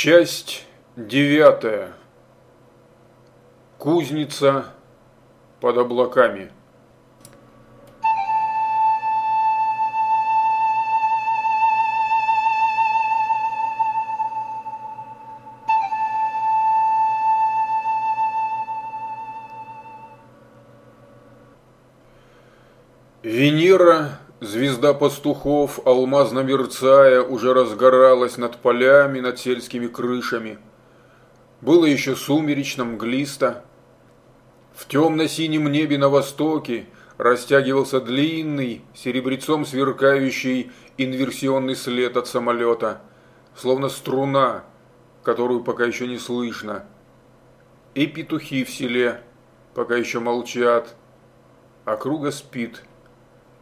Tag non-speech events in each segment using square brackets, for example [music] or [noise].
Часть девятая. Кузница под облаками. Венера Звезда пастухов, алмазно мерцая, уже разгоралась над полями, над сельскими крышами. Было еще сумеречно, мглисто. В темно-синем небе на востоке растягивался длинный, серебрецом сверкающий инверсионный след от самолета, словно струна, которую пока еще не слышно. И петухи в селе пока еще молчат, округа спит –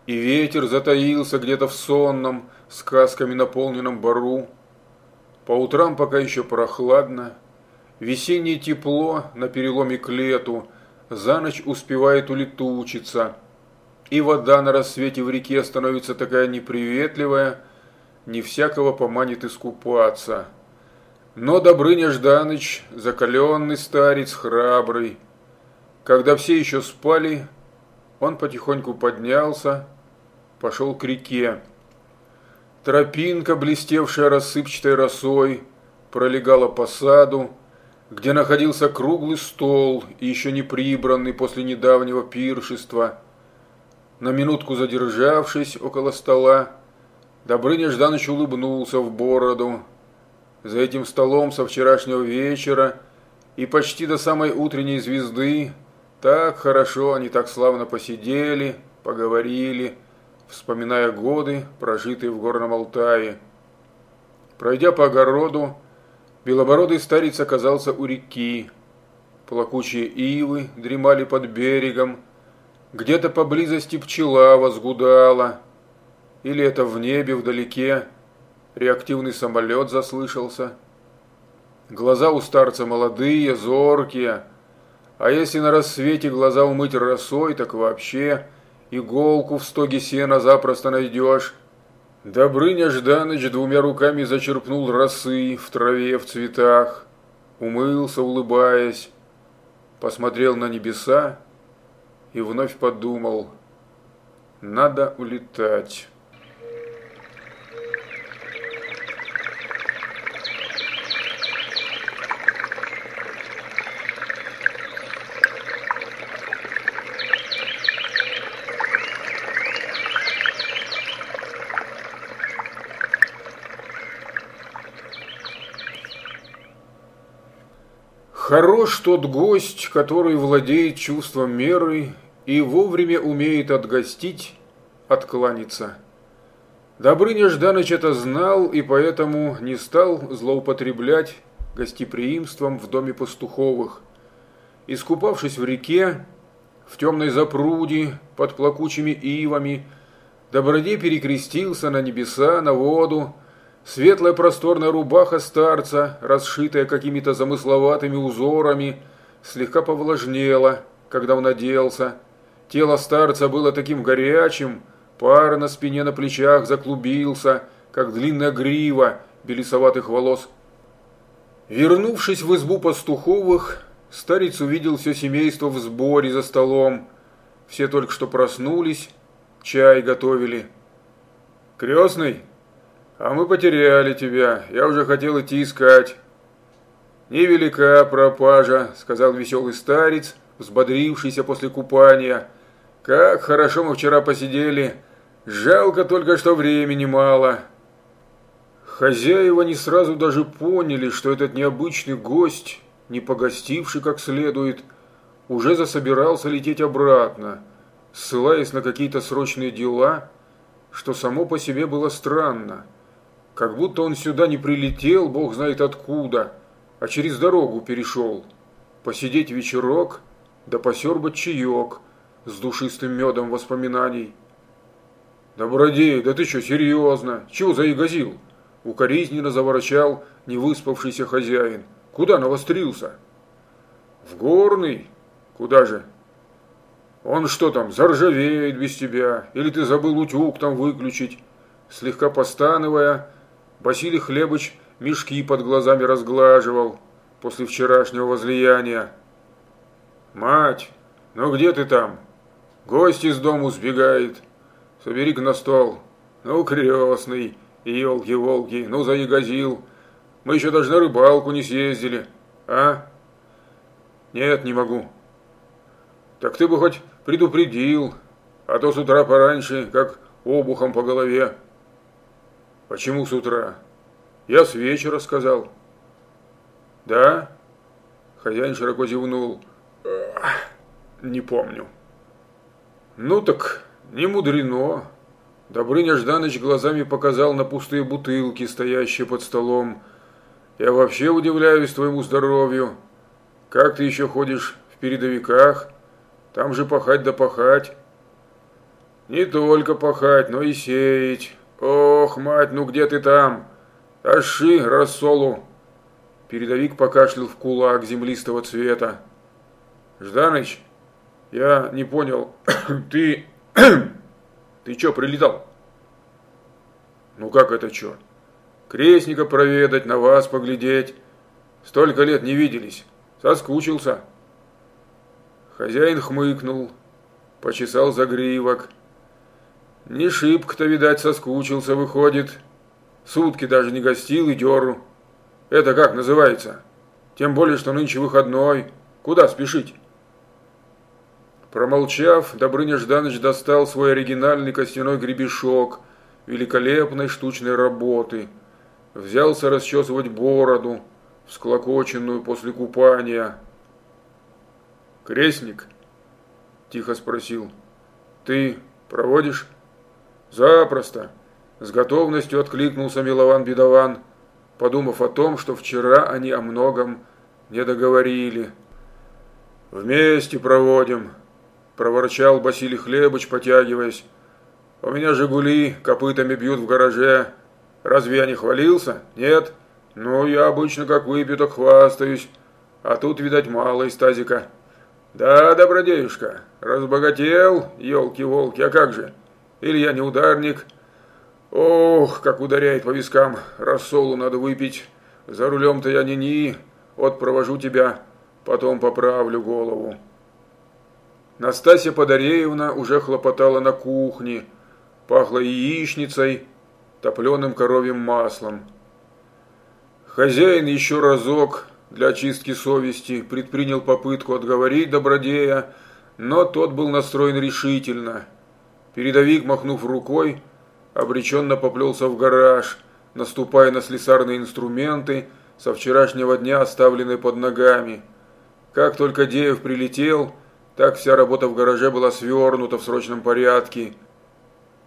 и ветер затаился где-то в сонном, сказками наполненном бару. По утрам пока еще прохладно. Весеннее тепло на переломе к лету за ночь успевает улетучиться. И вода на рассвете в реке становится такая неприветливая, не всякого поманит искупаться. Но Добрыня Жданыч, закаленный старец, храбрый. Когда все еще спали, он потихоньку поднялся, пошел к реке. Тропинка, блестевшая рассыпчатой росой, пролегала по саду, где находился круглый стол, еще не прибранный после недавнего пиршества. На минутку задержавшись около стола, Добрыня Жданыч улыбнулся в бороду. За этим столом со вчерашнего вечера и почти до самой утренней звезды так хорошо они так славно посидели, поговорили, вспоминая годы, прожитые в Горном Алтае. Пройдя по огороду, белобородый старец оказался у реки. Плакучие ивы дремали под берегом, где-то поблизости пчела возгудала, или это в небе вдалеке реактивный самолет заслышался. Глаза у старца молодые, зоркие, а если на рассвете глаза умыть росой, так вообще – иголку в стоге сена запросто найдешь. Добрыня Жданыч двумя руками зачерпнул росы в траве, в цветах, умылся, улыбаясь, посмотрел на небеса и вновь подумал, надо улетать. Хорош тот гость, который владеет чувством меры и вовремя умеет отгостить, откланяться. Добрыня Жданыч это знал и поэтому не стал злоупотреблять гостеприимством в доме пастуховых. Искупавшись в реке, в темной запруде, под плакучими ивами, Добродей перекрестился на небеса, на воду, Светлая просторная рубаха старца, расшитая какими-то замысловатыми узорами, слегка повлажнела, когда он оделся. Тело старца было таким горячим, пар на спине на плечах заклубился, как длинная грива белесоватых волос. Вернувшись в избу пастуховых, старец увидел все семейство в сборе за столом. Все только что проснулись, чай готовили. «Крестный?» А мы потеряли тебя, я уже хотел идти искать. Невелика пропажа, сказал веселый старец, взбодрившийся после купания. Как хорошо мы вчера посидели. Жалко только, что времени мало. Хозяева не сразу даже поняли, что этот необычный гость, не погостивший как следует, уже засобирался лететь обратно, ссылаясь на какие-то срочные дела, что само по себе было странно. Как будто он сюда не прилетел, бог знает откуда, а через дорогу перешел. Посидеть вечерок, да посербать чаек с душистым медом воспоминаний. «Добродей, да ты что, серьезно? Чего заигазил?» Укоризненно заворочал невыспавшийся хозяин. «Куда навострился?» «В горный? Куда же?» «Он что там, заржавеет без тебя? Или ты забыл утюг там выключить?» Слегка постановая, Василий Хлебыч мешки под глазами разглаживал после вчерашнего возлияния. «Мать, ну где ты там? Гость из дому сбегает. Собери-ка на стол. Ну, крестный, елки-волки, ну, заягозил. Мы еще даже на рыбалку не съездили, а?» «Нет, не могу». «Так ты бы хоть предупредил, а то с утра пораньше, как обухом по голове». «Почему с утра?» «Я с вечера сказал». «Да?» Хозяин широко зевнул. «Не помню». «Ну так, не мудрено». Добрыня Жданыч глазами показал на пустые бутылки, стоящие под столом. «Я вообще удивляюсь твоему здоровью. Как ты еще ходишь в передовиках? Там же пахать да пахать». «Не только пахать, но и сеять. Ох, мать, ну где ты там? Таши рассолу!» Передовик покашлял в кулак землистого цвета. «Жданыч, я не понял, [coughs] ты... [coughs] ты чё, прилетал?» «Ну как это чё? Крестника проведать, на вас поглядеть. Столько лет не виделись. Соскучился». Хозяин хмыкнул, почесал загривок. Не шибко-то, видать, соскучился, выходит. Сутки даже не гостил и деру. Это как называется? Тем более, что нынче выходной. Куда спешить? Промолчав, Добрыня Жданыч достал свой оригинальный костяной гребешок великолепной штучной работы. Взялся расчесывать бороду, всклокоченную после купания. «Крестник?» – тихо спросил. «Ты проводишь?» «Запросто!» – с готовностью откликнулся Милован-бедован – подумав о том, что вчера они о многом не договорили. «Вместе проводим», – проворчал Василий Хлебыч, потягиваясь. «У меня «Жигули» копытами бьют в гараже. Разве я не хвалился? Нет? Ну, я обычно как выпью, так хвастаюсь. А тут, видать, мало из тазика». «Да, добродеюшка, разбогател, елки-волки, а как же? Или я не ударник?» Ох, как ударяет по вискам. Рассолу надо выпить. За рулем-то я ни-ни. Вот провожу тебя, потом поправлю голову. Настасья Подареевна уже хлопотала на кухне. Пахло яичницей, топленым коровьим маслом. Хозяин еще разок для очистки совести предпринял попытку отговорить добродея, но тот был настроен решительно. Передовик, махнув рукой, обреченно поплелся в гараж, наступая на слесарные инструменты, со вчерашнего дня оставленные под ногами. Как только Деев прилетел, так вся работа в гараже была свернута в срочном порядке.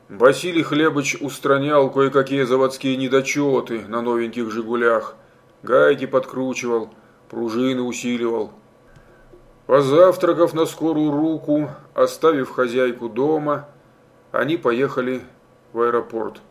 Василий Хлебыч устранял кое-какие заводские недочеты на новеньких «Жигулях», гайки подкручивал, пружины усиливал. Позавтракав на скорую руку, оставив хозяйку дома, они поехали в аэропорт.